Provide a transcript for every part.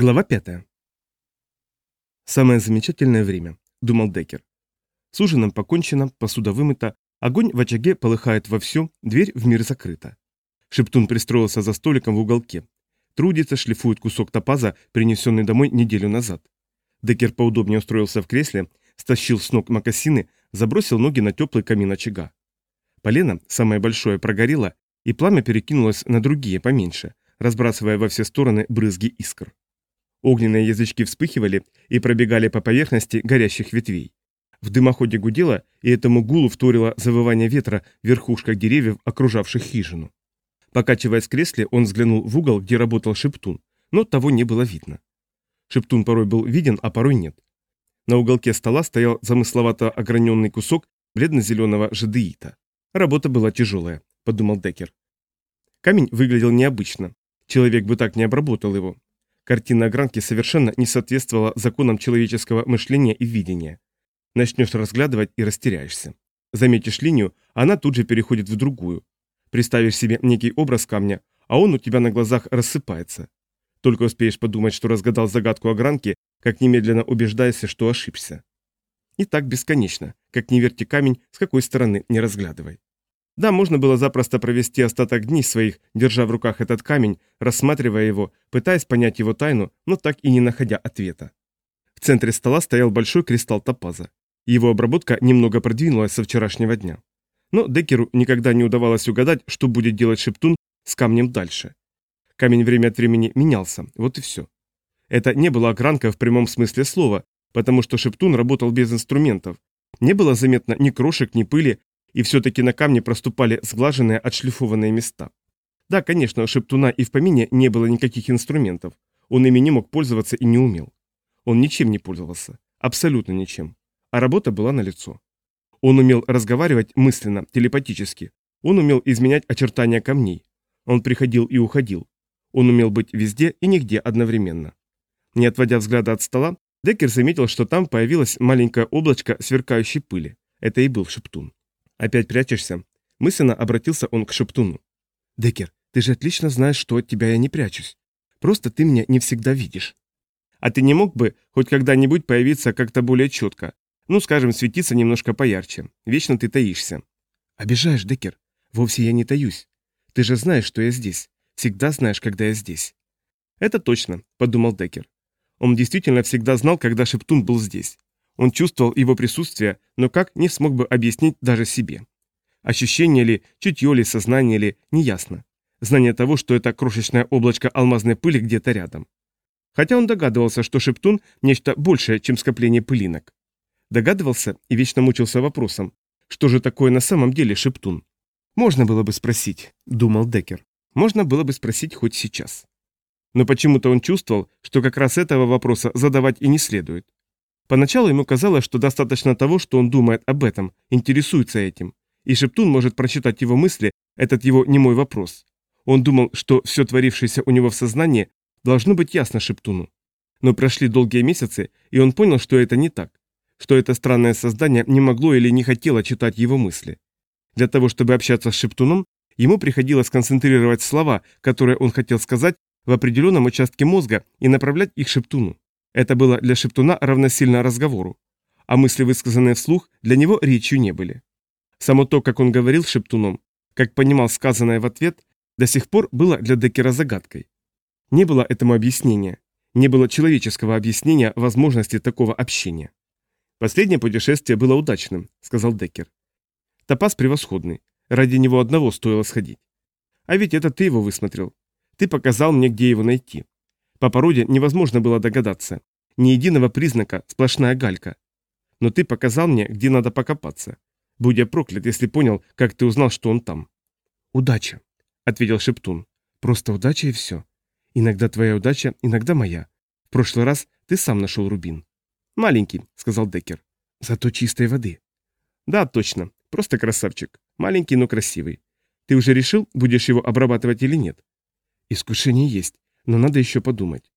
Глава 5. Самое замечательное время, думал Деккер. С ужином покончено, посуда вымыта, огонь в очаге полыхает вовсю, дверь в мир закрыта. Шептун пристроился за столиком в уголке. Трудится, шлифует кусок топаза, принесенный домой неделю назад. Деккер поудобнее устроился в кресле, стащил с ног мокасины, забросил ноги на теплый камин очага. Полено, самое большое, прогорело, и пламя перекинулось на другие, поменьше, разбрасывая во все стороны брызги искр. Огненные язычки вспыхивали и пробегали по поверхности горящих ветвей. В дымоходе гудело, и этому гулу вторило завывание ветра в верхушках деревьев, окружавших хижину. Покачиваясь в кресле, он взглянул в угол, где работал Шептун, но того не было видно. Шептун порой был виден, а порой нет. На уголке стола стоял замысловато ограненный кусок бледно-зеленого жадеита. Работа была тяжелая, подумал Деккер. Камень выглядел необычно. Человек бы так не обработал его. Картина огранки совершенно не соответствовала законам человеческого мышления и видения. Начнешь разглядывать и растеряешься. Заметишь линию, она тут же переходит в другую. Представишь себе некий образ камня, а он у тебя на глазах рассыпается. Только успеешь подумать, что разгадал загадку огранки, как немедленно убеждаешься, что ошибся. И так бесконечно, как не верти камень, с какой стороны не разглядывай. Да, можно было запросто провести остаток дней своих, держа в руках этот камень, рассматривая его, пытаясь понять его тайну, но так и не находя ответа. В центре стола стоял большой кристалл топаза. Его обработка немного продвинулась со вчерашнего дня. Но Деккеру никогда не удавалось угадать, что будет делать Шептун с камнем дальше. Камень время от времени менялся, вот и все. Это не была огранка в прямом смысле слова, потому что Шептун работал без инструментов. Не было заметно ни крошек, ни пыли, и все-таки на камне проступали сглаженные отшлифованные места. Да, конечно, у Шептуна и в помине не было никаких инструментов. Он ими не мог пользоваться и не умел. Он ничем не пользовался. Абсолютно ничем. А работа была налицо. Он умел разговаривать мысленно, телепатически. Он умел изменять очертания камней. Он приходил и уходил. Он умел быть везде и нигде одновременно. Не отводя взгляда от стола, Деккер заметил, что там появилось маленькое облачко сверкающей пыли. Это и был Шептун. «Опять прячешься?» Мысленно обратился он к Шептуну. «Деккер, ты же отлично знаешь, что от тебя я не прячусь. Просто ты меня не всегда видишь. А ты не мог бы хоть когда-нибудь появиться как-то более четко? Ну, скажем, светиться немножко поярче. Вечно ты таишься». «Обижаешь, Деккер. Вовсе я не таюсь. Ты же знаешь, что я здесь. Всегда знаешь, когда я здесь». «Это точно», — подумал Деккер. Он действительно всегда знал, когда Шептун был здесь. Он чувствовал его присутствие, но как не смог бы объяснить даже себе. Ощущение ли, чутье ли, сознание ли, неясно. Знание того, что это крошечное облачко алмазной пыли где-то рядом. Хотя он догадывался, что Шептун – нечто большее, чем скопление пылинок. Догадывался и вечно мучился вопросом, что же такое на самом деле Шептун? Можно было бы спросить, думал Деккер. Можно было бы спросить хоть сейчас. Но почему-то он чувствовал, что как раз этого вопроса задавать и не следует. Поначалу ему казалось, что достаточно того, что он думает об этом, интересуется этим, и Шептун может прочитать его мысли, этот его немой вопрос. Он думал, что все творившееся у него в сознании должно быть ясно Шептуну. Но прошли долгие месяцы, и он понял, что это не так, что это странное создание не могло или не хотело читать его мысли. Для того, чтобы общаться с Шептуном, ему приходилось концентрировать слова, которые он хотел сказать, в определенном участке мозга и направлять их Шептуну. Это было для Шептуна равносильно разговору, а мысли, высказанные вслух, для него речью не были. Само то, как он говорил Шептуном, как понимал сказанное в ответ, до сих пор было для Деккера загадкой. Не было этому объяснения, не было человеческого объяснения возможности такого общения. «Последнее путешествие было удачным», — сказал Деккер. «Топаз превосходный, ради него одного стоило сходить. А ведь это ты его высмотрел. Ты показал мне, где его найти. По породе невозможно было догадаться. Ни единого признака, сплошная галька. Но ты показал мне, где надо покопаться. Будь я проклят, если понял, как ты узнал, что он там. «Удача», — ответил Шептун. «Просто удача и все. Иногда твоя удача, иногда моя. В прошлый раз ты сам нашел рубин». «Маленький», — сказал Деккер. «Зато чистой воды». «Да, точно. Просто красавчик. Маленький, но красивый. Ты уже решил, будешь его обрабатывать или нет?» «Искушение есть но надо еще подумать.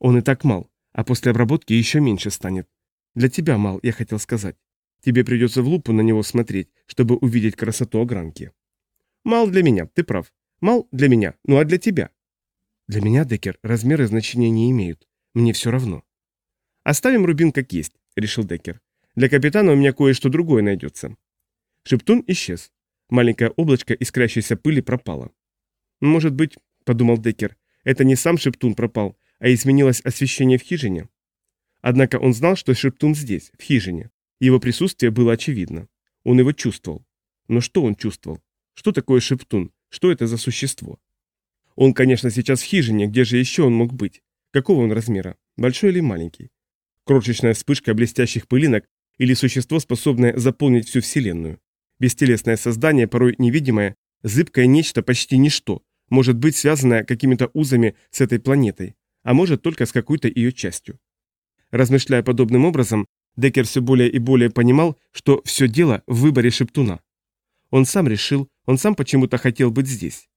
Он и так мал, а после обработки еще меньше станет. Для тебя мал, я хотел сказать. Тебе придется в лупу на него смотреть, чтобы увидеть красоту огранки. Мал для меня, ты прав. Мал для меня, ну а для тебя? Для меня, Деккер, размеры значения не имеют. Мне все равно. Оставим рубин как есть, решил Деккер. Для капитана у меня кое-что другое найдется. Шептун исчез. Маленькое облачко искрящейся пыли пропало. Может быть, подумал Деккер, это не сам Шептун пропал, а изменилось освещение в хижине. Однако он знал, что Шептун здесь, в хижине. Его присутствие было очевидно. Он его чувствовал. Но что он чувствовал? Что такое Шептун? Что это за существо? Он, конечно, сейчас в хижине, где же еще он мог быть? Какого он размера? Большой или маленький? Крошечная вспышка блестящих пылинок или существо, способное заполнить всю Вселенную? Бестелесное создание, порой невидимое, зыбкое нечто, почти ничто, может быть связанное какими-то узами с этой планетой, а может только с какой-то ее частью. Размышляя подобным образом, Деккер все более и более понимал, что все дело в выборе Шептуна. Он сам решил, он сам почему-то хотел быть здесь.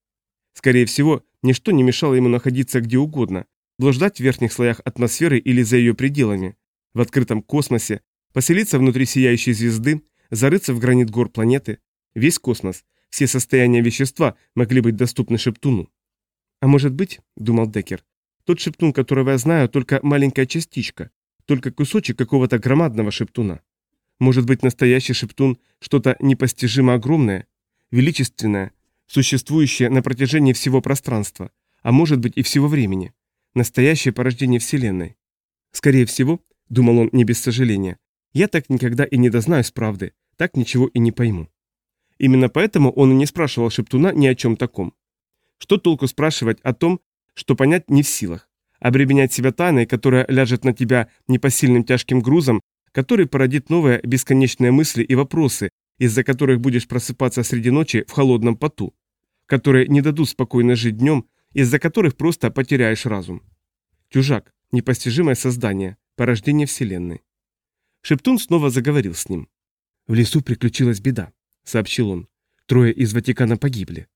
Скорее всего, ничто не мешало ему находиться где угодно, блуждать в верхних слоях атмосферы или за ее пределами, в открытом космосе, поселиться внутри сияющей звезды, зарыться в гранит гор планеты. Весь космос, все состояния вещества могли быть доступны Шептуну. А может быть, думал Деккер, тот Шептун, которого я знаю, только маленькая частичка, только кусочек какого-то громадного Шептуна. Может быть, настоящий Шептун – что-то непостижимо огромное, величественное, существующее на протяжении всего пространства, а может быть и всего времени. Настоящее порождение Вселенной. Скорее всего, думал он не без сожаления, я так никогда и не дознаюсь правды, так ничего и не пойму. Именно поэтому он и не спрашивал Шептуна ни о чем таком. Что толку спрашивать о том, что понять не в силах? Обременять себя тайной, которая ляжет на тебя непосильным тяжким грузом, который породит новые бесконечные мысли и вопросы, из-за которых будешь просыпаться среди ночи в холодном поту, которые не дадут спокойно жить днем, из-за которых просто потеряешь разум. Чужак, непостижимое создание, порождение Вселенной. Шептун снова заговорил с ним. «В лесу приключилась беда», — сообщил он. «Трое из Ватикана погибли».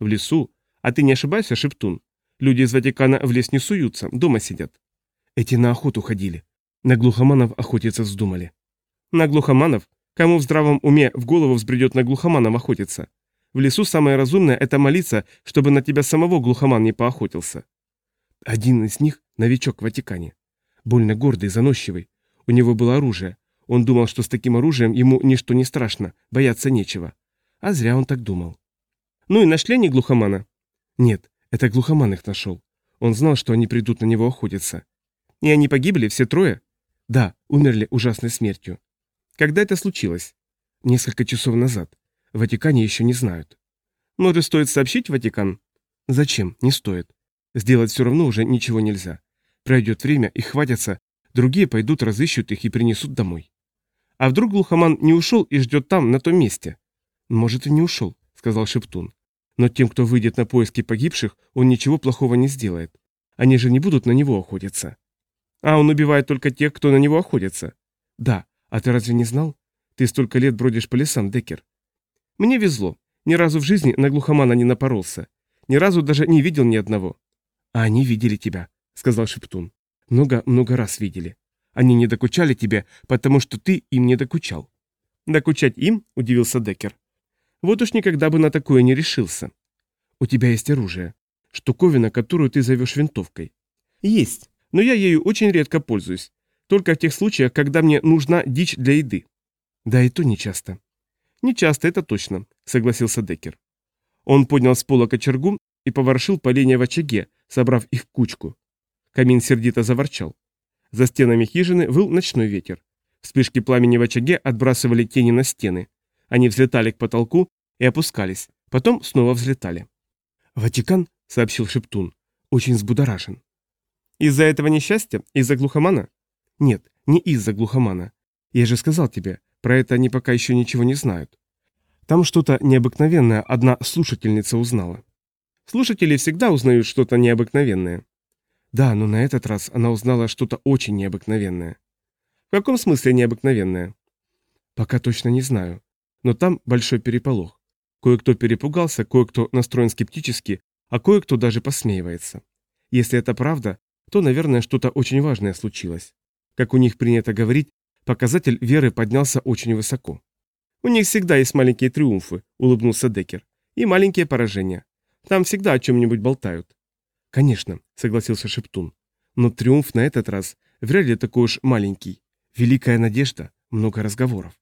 «В лесу? А ты не ошибаешься, Шептун? Люди из Ватикана в лес не суются, дома сидят». «Эти на охоту ходили. На глухоманов охотиться вздумали». «На глухоманов? Кому в здравом уме в голову взбредет на глухоманов охотиться? В лесу самое разумное – это молиться, чтобы на тебя самого глухоман не поохотился. Один из них – новичок в Ватикане. Больно гордый, заносчивый. У него было оружие. Он думал, что с таким оружием ему ничто не страшно, бояться нечего. А зря он так думал. Ну и нашли они глухомана? Нет, это глухоман их нашел. Он знал, что они придут на него охотиться. И они погибли, все трое? Да, умерли ужасной смертью. Когда это случилось? Несколько часов назад. В Ватикане еще не знают. Может, стоит сообщить Ватикан? Зачем? Не стоит. Сделать все равно уже ничего нельзя. Пройдет время, их хватятся, другие пойдут, разыщут их и принесут домой. А вдруг глухоман не ушел и ждет там, на том месте? Может, и не ушел, сказал Шептун. Но тем, кто выйдет на поиски погибших, он ничего плохого не сделает. Они же не будут на него охотиться. А он убивает только тех, кто на него охотится. Да, а ты разве не знал? Ты столько лет бродишь по лесам, Деккер. Мне везло. Ни разу в жизни на глухомана не напоролся. Ни разу даже не видел ни одного. А они видели тебя, сказал Шептун. Много-много раз видели. Они не докучали тебе, потому что ты им не докучал. Докучать им? Удивился Деккер. Вот уж никогда бы на такое не решился. У тебя есть оружие. Штуковина, которую ты зовешь винтовкой. Есть, но я ею очень редко пользуюсь. Только в тех случаях, когда мне нужна дичь для еды. Да и то не часто. Не часто, это точно, согласился Деккер. Он поднял с пола кочергу и поворошил поленья в очаге, собрав их в кучку. Камин сердито заворчал. За стенами хижины выл ночной ветер. Вспышки пламени в очаге отбрасывали тени на стены. Они взлетали к потолку и опускались, потом снова взлетали. «Ватикан», — сообщил Шептун, — «очень взбудоражен». «Из-за этого несчастья? Из-за глухомана?» Нет, не из-за глухомана. Я же сказал тебе, про это они пока еще ничего не знают. Там что-то необыкновенное одна слушательница узнала. Слушатели всегда узнают что-то необыкновенное. Да, но на этот раз она узнала что-то очень необыкновенное. В каком смысле необыкновенное? Пока точно не знаю. Но там большой переполох. Кое-кто перепугался, кое-кто настроен скептически, а кое-кто даже посмеивается. Если это правда, то, наверное, что-то очень важное случилось. Как у них принято говорить, показатель веры поднялся очень высоко. «У них всегда есть маленькие триумфы», — улыбнулся Деккер. «И маленькие поражения. Там всегда о чем-нибудь болтают». «Конечно», — согласился Шептун. Но триумф на этот раз вряд ли такой уж маленький. Великая надежда, много разговоров.